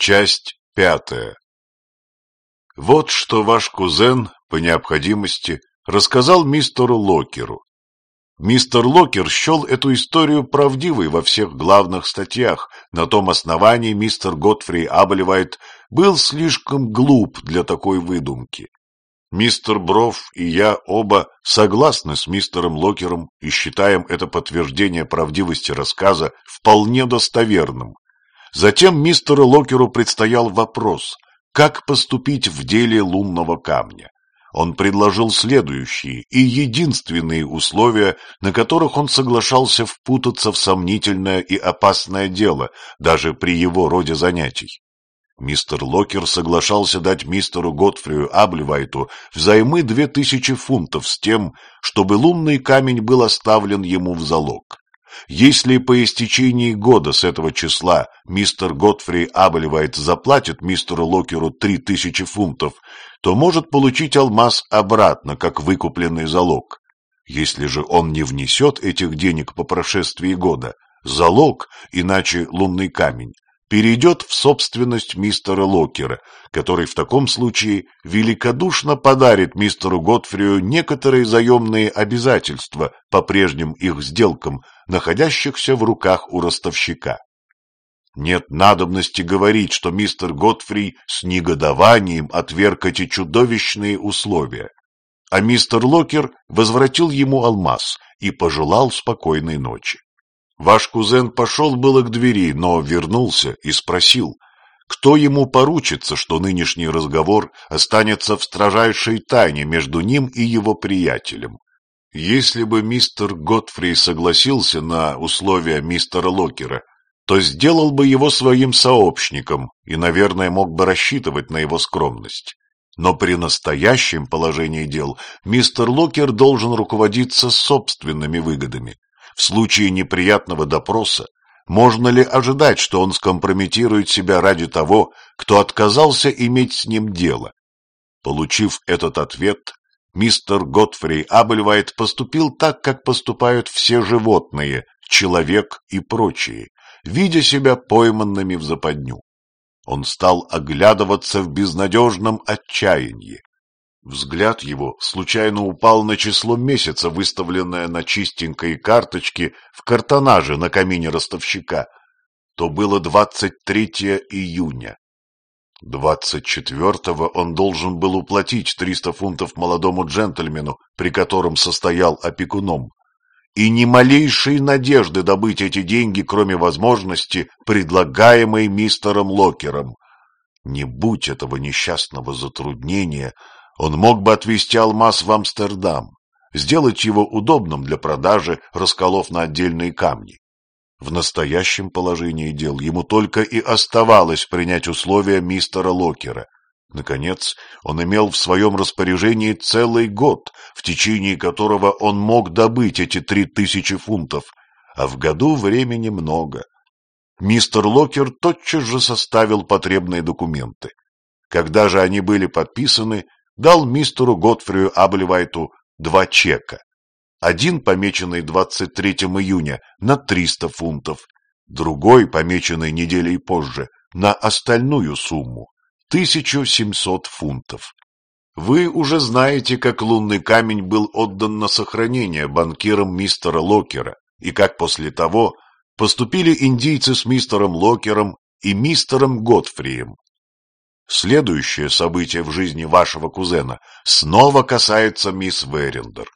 Часть пятая. Вот что ваш кузен, по необходимости, рассказал мистеру Локеру. Мистер Локер счел эту историю правдивой во всех главных статьях. На том основании мистер Готфри Абелевайт был слишком глуп для такой выдумки. Мистер Бров и я оба согласны с мистером Локером и считаем это подтверждение правдивости рассказа вполне достоверным. Затем мистеру Локеру предстоял вопрос, как поступить в деле лунного камня. Он предложил следующие и единственные условия, на которых он соглашался впутаться в сомнительное и опасное дело, даже при его роде занятий. Мистер Локер соглашался дать мистеру Готфрию Аблевайту взаймы две тысячи фунтов с тем, чтобы лунный камень был оставлен ему в залог. Если по истечении года с этого числа мистер Готфри Абельвайт заплатит мистеру Локеру три тысячи фунтов, то может получить алмаз обратно, как выкупленный залог. Если же он не внесет этих денег по прошествии года, залог, иначе лунный камень, перейдет в собственность мистера Локера, который в таком случае великодушно подарит мистеру Готфрию некоторые заемные обязательства по прежним их сделкам, находящихся в руках у ростовщика. Нет надобности говорить, что мистер Готфри с негодованием отверг эти чудовищные условия, а мистер Локер возвратил ему алмаз и пожелал спокойной ночи. Ваш кузен пошел было к двери, но вернулся и спросил, кто ему поручится, что нынешний разговор останется в строжайшей тайне между ним и его приятелем. Если бы мистер Готфри согласился на условия мистера Локера, то сделал бы его своим сообщником и, наверное, мог бы рассчитывать на его скромность. Но при настоящем положении дел мистер Локер должен руководиться собственными выгодами. В случае неприятного допроса можно ли ожидать, что он скомпрометирует себя ради того, кто отказался иметь с ним дело? Получив этот ответ, мистер Готфри Абельвайт поступил так, как поступают все животные, человек и прочие, видя себя пойманными в западню. Он стал оглядываться в безнадежном отчаянии. Взгляд его случайно упал на число месяца, выставленное на чистенькой карточке в картонаже на камине ростовщика. То было 23 июня. 24-го он должен был уплатить 300 фунтов молодому джентльмену, при котором состоял опекуном. И ни малейшей надежды добыть эти деньги, кроме возможности, предлагаемой мистером Локером. Не будь этого несчастного затруднения, он мог бы отвезти алмаз в Амстердам, сделать его удобным для продажи, расколов на отдельные камни. В настоящем положении дел ему только и оставалось принять условия мистера Локера. Наконец, он имел в своем распоряжении целый год, в течение которого он мог добыть эти три тысячи фунтов, а в году времени много. Мистер Локер тотчас же составил потребные документы. Когда же они были подписаны, дал мистеру Готфрию Аблевайту два чека. Один, помеченный 23 июня, на 300 фунтов, другой, помеченный неделей позже, на остальную сумму – 1700 фунтов. Вы уже знаете, как лунный камень был отдан на сохранение банкирам мистера Локера, и как после того поступили индийцы с мистером Локером и мистером Готфрием. Следующее событие в жизни вашего кузена снова касается мисс Верендер.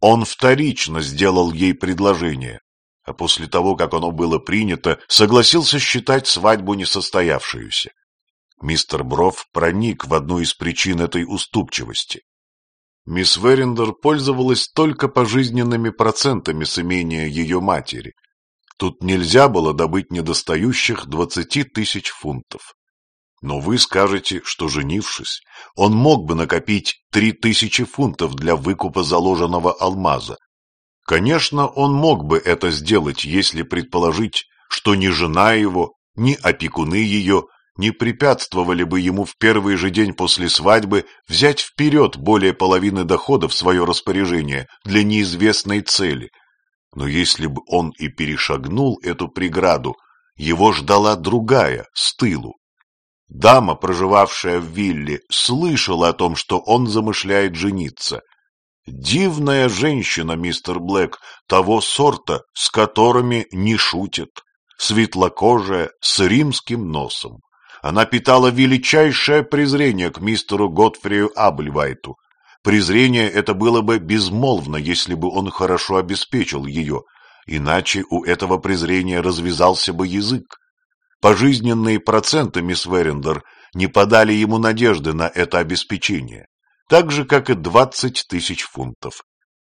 Он вторично сделал ей предложение, а после того, как оно было принято, согласился считать свадьбу несостоявшуюся. Мистер Бров проник в одну из причин этой уступчивости. Мисс Верендер пользовалась только пожизненными процентами с имения ее матери. Тут нельзя было добыть недостающих двадцати тысяч фунтов. Но вы скажете, что, женившись, он мог бы накопить три тысячи фунтов для выкупа заложенного алмаза. Конечно, он мог бы это сделать, если предположить, что ни жена его, ни опекуны ее не препятствовали бы ему в первый же день после свадьбы взять вперед более половины дохода в свое распоряжение для неизвестной цели. Но если бы он и перешагнул эту преграду, его ждала другая, с тылу. Дама, проживавшая в вилле, слышала о том, что он замышляет жениться. Дивная женщина, мистер Блэк, того сорта, с которыми не шутят. Светлокожая, с римским носом. Она питала величайшее презрение к мистеру Готфрию Абльвайту. Презрение это было бы безмолвно, если бы он хорошо обеспечил ее, иначе у этого презрения развязался бы язык. Пожизненные проценты, мисс Верендер, не подали ему надежды на это обеспечение, так же, как и двадцать тысяч фунтов.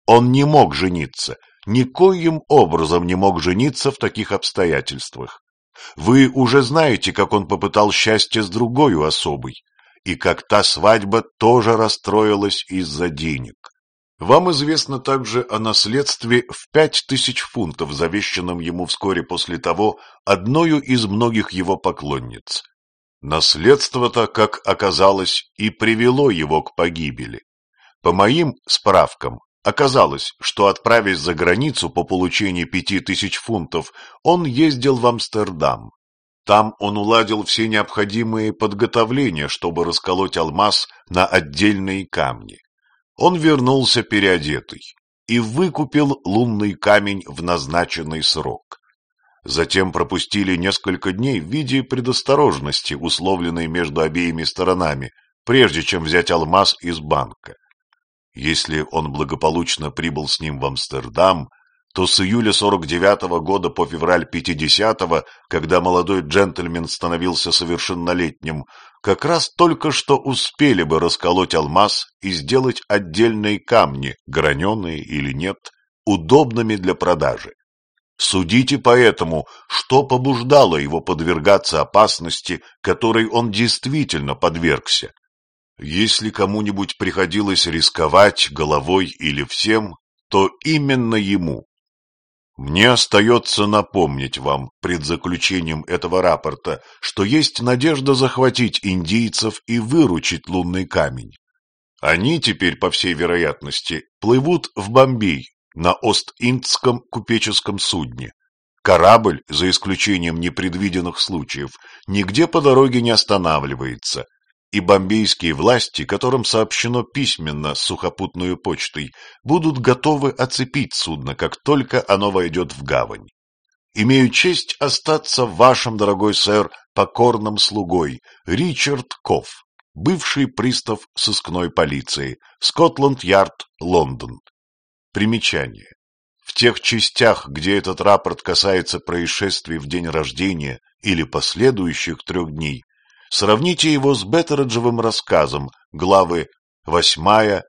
Он не мог жениться, никоим образом не мог жениться в таких обстоятельствах. Вы уже знаете, как он попытал счастье с другой особой, и как та свадьба тоже расстроилась из-за денег. Вам известно также о наследстве в пять тысяч фунтов, завещанном ему вскоре после того одною из многих его поклонниц. Наследство-то, как оказалось, и привело его к погибели. По моим справкам, оказалось, что, отправясь за границу по получении пяти тысяч фунтов, он ездил в Амстердам. Там он уладил все необходимые подготовления, чтобы расколоть алмаз на отдельные камни. Он вернулся переодетый и выкупил лунный камень в назначенный срок. Затем пропустили несколько дней в виде предосторожности, условленной между обеими сторонами, прежде чем взять алмаз из банка. Если он благополучно прибыл с ним в Амстердам, то с июля 49-го года по февраль 50-го, когда молодой джентльмен становился совершеннолетним, как раз только что успели бы расколоть алмаз и сделать отдельные камни, граненые или нет, удобными для продажи. Судите поэтому, что побуждало его подвергаться опасности, которой он действительно подвергся. Если кому-нибудь приходилось рисковать головой или всем, то именно ему. Мне остается напомнить вам пред заключением этого рапорта, что есть надежда захватить индийцев и выручить лунный камень. Они теперь, по всей вероятности, плывут в Бомбей на Ост-Индском купеческом судне. Корабль, за исключением непредвиденных случаев, нигде по дороге не останавливается, и бомбейские власти, которым сообщено письменно с сухопутной почтой, будут готовы оцепить судно, как только оно войдет в гавань. Имею честь остаться вашим, дорогой сэр, покорным слугой, Ричард Кофф, бывший пристав сыскной полиции, Скотланд-Ярд, Лондон. Примечание. В тех частях, где этот рапорт касается происшествий в день рождения или последующих трех дней, Сравните его с Беттереджевым рассказом, главы 8-13.